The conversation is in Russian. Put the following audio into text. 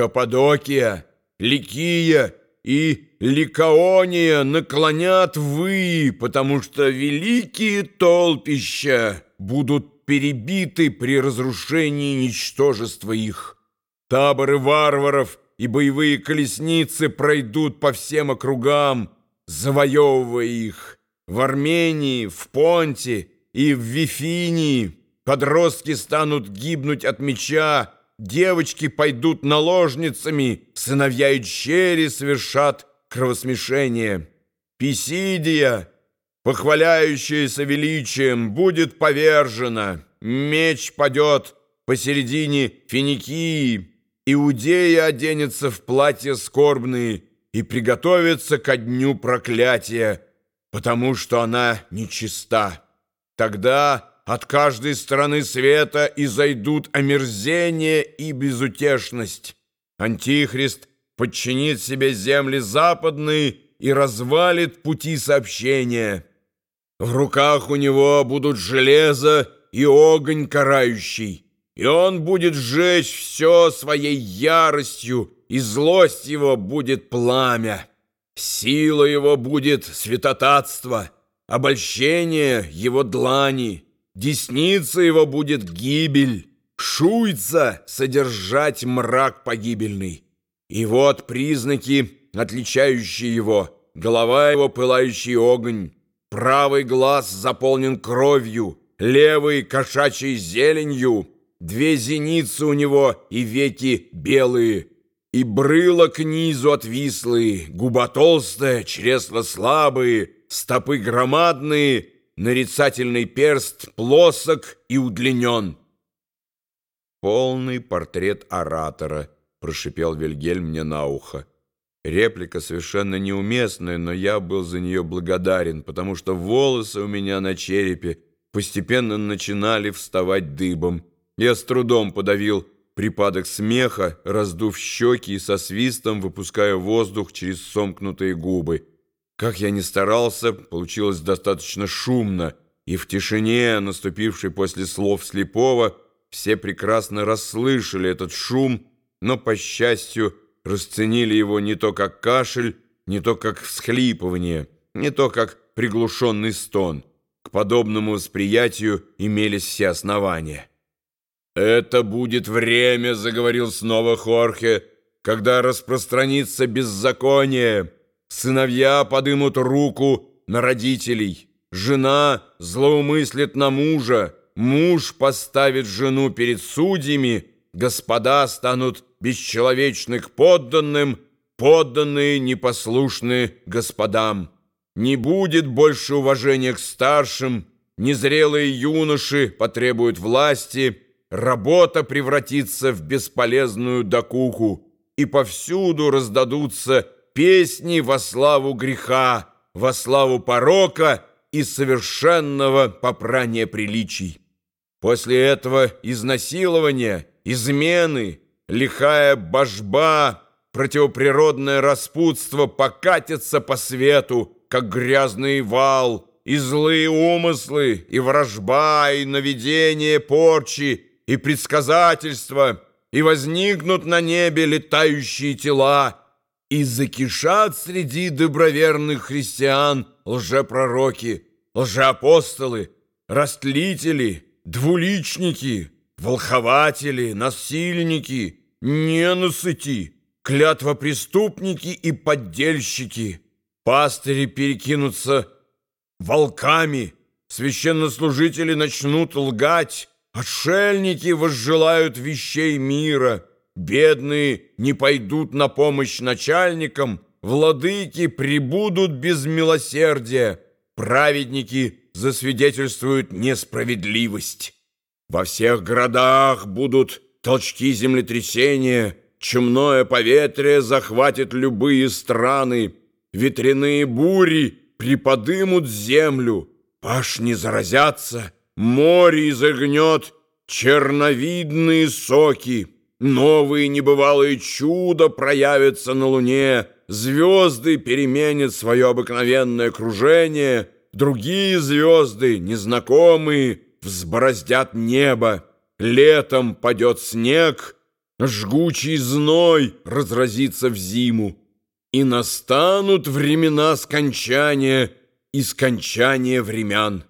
Каппадокия, Ликия и Ликаония наклонят вы, потому что великие толпища будут перебиты при разрушении ничтожества их. Таборы варваров и боевые колесницы пройдут по всем округам, завоевывая их. В Армении, в Понте и в Вифинии подростки станут гибнуть от меча, девочки пойдут наложницами, сыновья и чери совершат кровосмешение. Писидия, похваляющаяся величием, будет повержена, меч падет посередине Финикии, Иудея оденется в платье скорбные и приготовится ко дню проклятия, потому что она нечиста. Тогда от каждой стороны света изойдут омерзение и безутешность. Антихрист подчинит себе земли западные и развалит пути сообщения. В руках у него будут железо и огонь карающий, и он будет сжечь все своей яростью, и злость его будет пламя. Сила его будет святотатство, обольщение его длани, десница его будет гибель, шуйца содержать мрак погибельный. И вот признаки, отличающие его, голова его пылающий огонь, правый глаз заполнен кровью, левый кошачьей зеленью, две зеницы у него и веки белые, и брыло к низу отвислые, губа толстая, чресла слабые, стопы громадные, нарицательный перст плосок и удлинен. «Полный портрет оратора», — прошипел Вильгельм мне на ухо. Реплика совершенно неуместная, но я был за нее благодарен, потому что волосы у меня на черепе постепенно начинали вставать дыбом. Я с трудом подавил припадок смеха, раздув щеки и со свистом выпуская воздух через сомкнутые губы. Как я ни старался, получилось достаточно шумно, и в тишине, наступившей после слов слепого, все прекрасно расслышали этот шум, но, по счастью, расценили его не то как кашель, не то как всхлипывание, не то как приглушенный стон. К подобному восприятию имелись все основания. «Это будет время», — заговорил снова Хорхе, «когда распространится беззаконие. Сыновья подымут руку на родителей, жена злоумыслит на мужа, муж поставит жену перед судьями, господа станут бесчеловечны к подданным, подданные непослушны господам. Не будет больше уважения к старшим, незрелые юноши потребуют власти, работа превратится в бесполезную докуку, и повсюду раздадутся песни во славу греха, во славу порока и совершенного попрания приличий. После этого изнасилования, измены, лихая божба, противоприродное распутство покатятся по свету, как грязный вал, и злые умыслы, и вражба, и наведение порчи, и предсказательства, и возникнут на небе летающие тела, и закишат среди доброверных христиан лжепророки, лжеапостолы, растлители, двуличники, волхователи, насильники, ненасыти, клятвопреступники и поддельщики. Пастыри перекинутся волками, священнослужители начнут лгать, Отшельники возжелают вещей мира, бедные не пойдут на помощь начальникам, владыки прибудут без милосердия, праведники засвидетельствуют несправедливость. Во всех городах будут толчки землетрясения, чумное поветрие захватит любые страны, ветряные бури приподымут землю, пашни заразятся — Море изогнет черновидные соки, Новые небывалые чудо проявятся на луне, Звезды переменят свое обыкновенное окружение, Другие звезды, незнакомые, взбороздят небо, Летом падет снег, жгучий зной разразится в зиму, и настанут времена скончания и скончания времен.